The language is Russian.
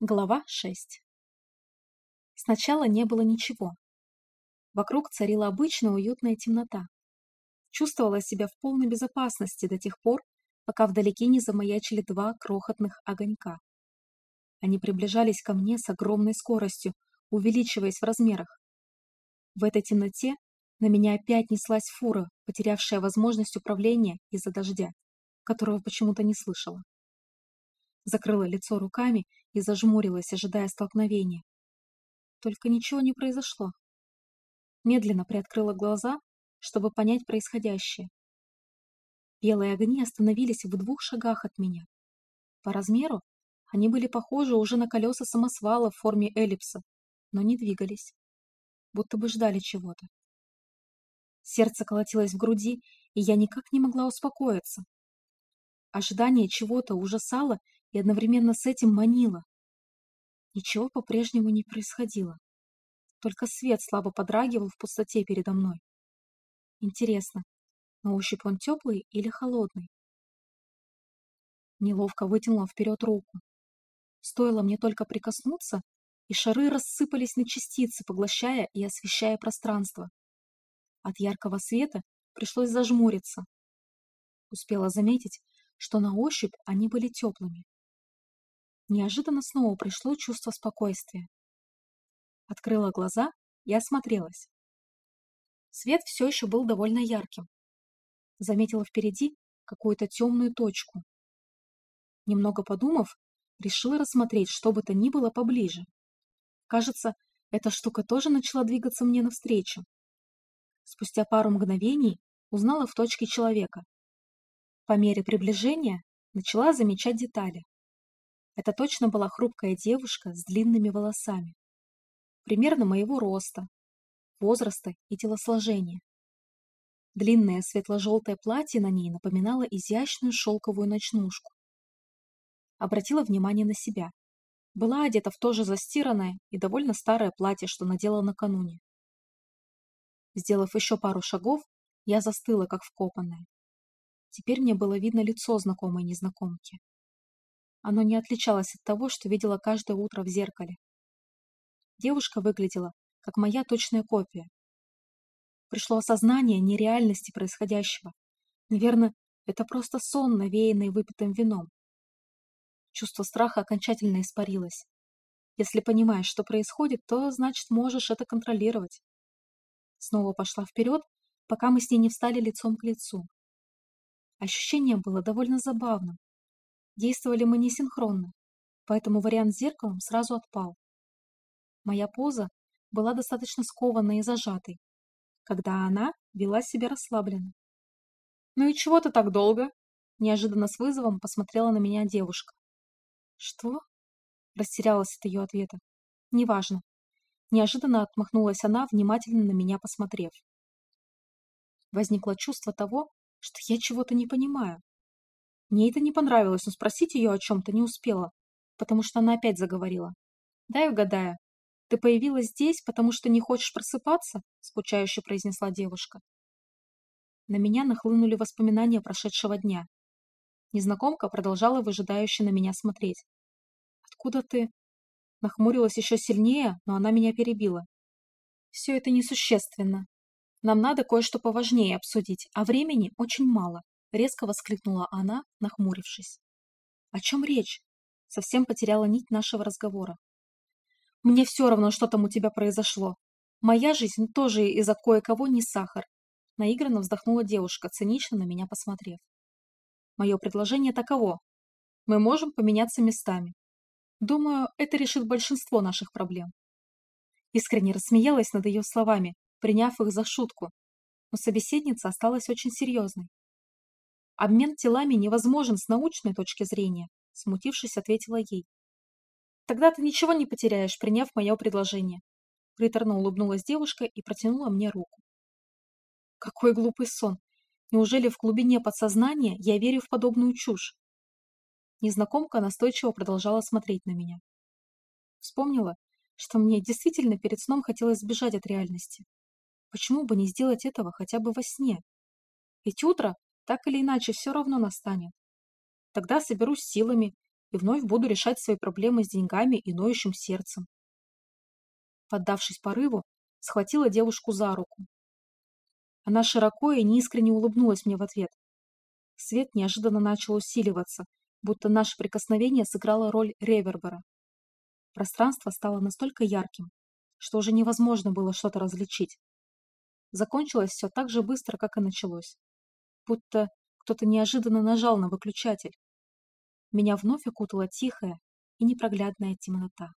Глава 6 Сначала не было ничего. Вокруг царила обычная уютная темнота. Чувствовала себя в полной безопасности до тех пор, пока вдалеке не замаячили два крохотных огонька. Они приближались ко мне с огромной скоростью, увеличиваясь в размерах. В этой темноте на меня опять неслась фура, потерявшая возможность управления из-за дождя, которого почему-то не слышала. Закрыла лицо руками и зажмурилась, ожидая столкновения. Только ничего не произошло. Медленно приоткрыла глаза, чтобы понять происходящее. Белые огни остановились в двух шагах от меня. По размеру они были похожи уже на колеса самосвала в форме эллипса, но не двигались, будто бы ждали чего-то. Сердце колотилось в груди, и я никак не могла успокоиться. Ожидание чего-то ужасало и одновременно с этим манило. Ничего по-прежнему не происходило. Только свет слабо подрагивал в пустоте передо мной. Интересно, на ощупь он теплый или холодный? Неловко вытянула вперед руку. Стоило мне только прикоснуться, и шары рассыпались на частицы, поглощая и освещая пространство. От яркого света пришлось зажмуриться. Успела заметить, что на ощупь они были теплыми. Неожиданно снова пришло чувство спокойствия. Открыла глаза и осмотрелась. Свет все еще был довольно ярким. Заметила впереди какую-то темную точку. Немного подумав, решила рассмотреть что бы то ни было поближе. Кажется, эта штука тоже начала двигаться мне навстречу. Спустя пару мгновений узнала в точке человека. По мере приближения начала замечать детали. Это точно была хрупкая девушка с длинными волосами. Примерно моего роста, возраста и телосложения. Длинное светло-желтое платье на ней напоминало изящную шелковую ночнушку. Обратила внимание на себя. Была одета в то же застиранное и довольно старое платье, что надела накануне. Сделав еще пару шагов, я застыла, как вкопанная. Теперь мне было видно лицо знакомой незнакомки. Оно не отличалось от того, что видела каждое утро в зеркале. Девушка выглядела, как моя точная копия. Пришло осознание нереальности происходящего. Наверное, это просто сон, навеянный выпитым вином. Чувство страха окончательно испарилось. Если понимаешь, что происходит, то, значит, можешь это контролировать. Снова пошла вперед, пока мы с ней не встали лицом к лицу. Ощущение было довольно забавным. Действовали мы не синхронно, поэтому вариант с зеркалом сразу отпал. Моя поза была достаточно скованной и зажатой, когда она вела себя расслабленно. «Ну и чего ты так долго?» Неожиданно с вызовом посмотрела на меня девушка. «Что?» Растерялась от ее ответа. «Неважно». Неожиданно отмахнулась она, внимательно на меня посмотрев. Возникло чувство того, что я чего-то не понимаю. Мне это не понравилось, но спросить ее о чем-то не успела, потому что она опять заговорила. «Дай угадаю. Ты появилась здесь, потому что не хочешь просыпаться?» — скучающе произнесла девушка. На меня нахлынули воспоминания прошедшего дня. Незнакомка продолжала выжидающе на меня смотреть. «Откуда ты?» Нахмурилась еще сильнее, но она меня перебила. «Все это несущественно. Нам надо кое-что поважнее обсудить, а времени очень мало», резко воскликнула она, нахмурившись. «О чем речь?» Совсем потеряла нить нашего разговора. «Мне все равно, что там у тебя произошло. Моя жизнь тоже из-за кое-кого не сахар», наигранно вздохнула девушка, цинично на меня посмотрев. Мое предложение таково. Мы можем поменяться местами. Думаю, это решит большинство наших проблем. Искренне рассмеялась над ее словами, приняв их за шутку, но собеседница осталась очень серьезной. Обмен телами невозможен с научной точки зрения, смутившись, ответила ей. Тогда ты ничего не потеряешь, приняв мое предложение. Приторно улыбнулась девушка и протянула мне руку. Какой глупый сон! Неужели в глубине подсознания я верю в подобную чушь? Незнакомка настойчиво продолжала смотреть на меня. Вспомнила, что мне действительно перед сном хотелось сбежать от реальности. Почему бы не сделать этого хотя бы во сне? Ведь утро так или иначе все равно настанет. Тогда соберусь силами и вновь буду решать свои проблемы с деньгами и ноющим сердцем. Поддавшись порыву, схватила девушку за руку. Она широко и неискренне улыбнулась мне в ответ. Свет неожиданно начал усиливаться, будто наше прикосновение сыграло роль ревербера. Пространство стало настолько ярким, что уже невозможно было что-то различить. Закончилось все так же быстро, как и началось. Будто кто-то неожиданно нажал на выключатель. Меня вновь окутала тихая и непроглядная темнота.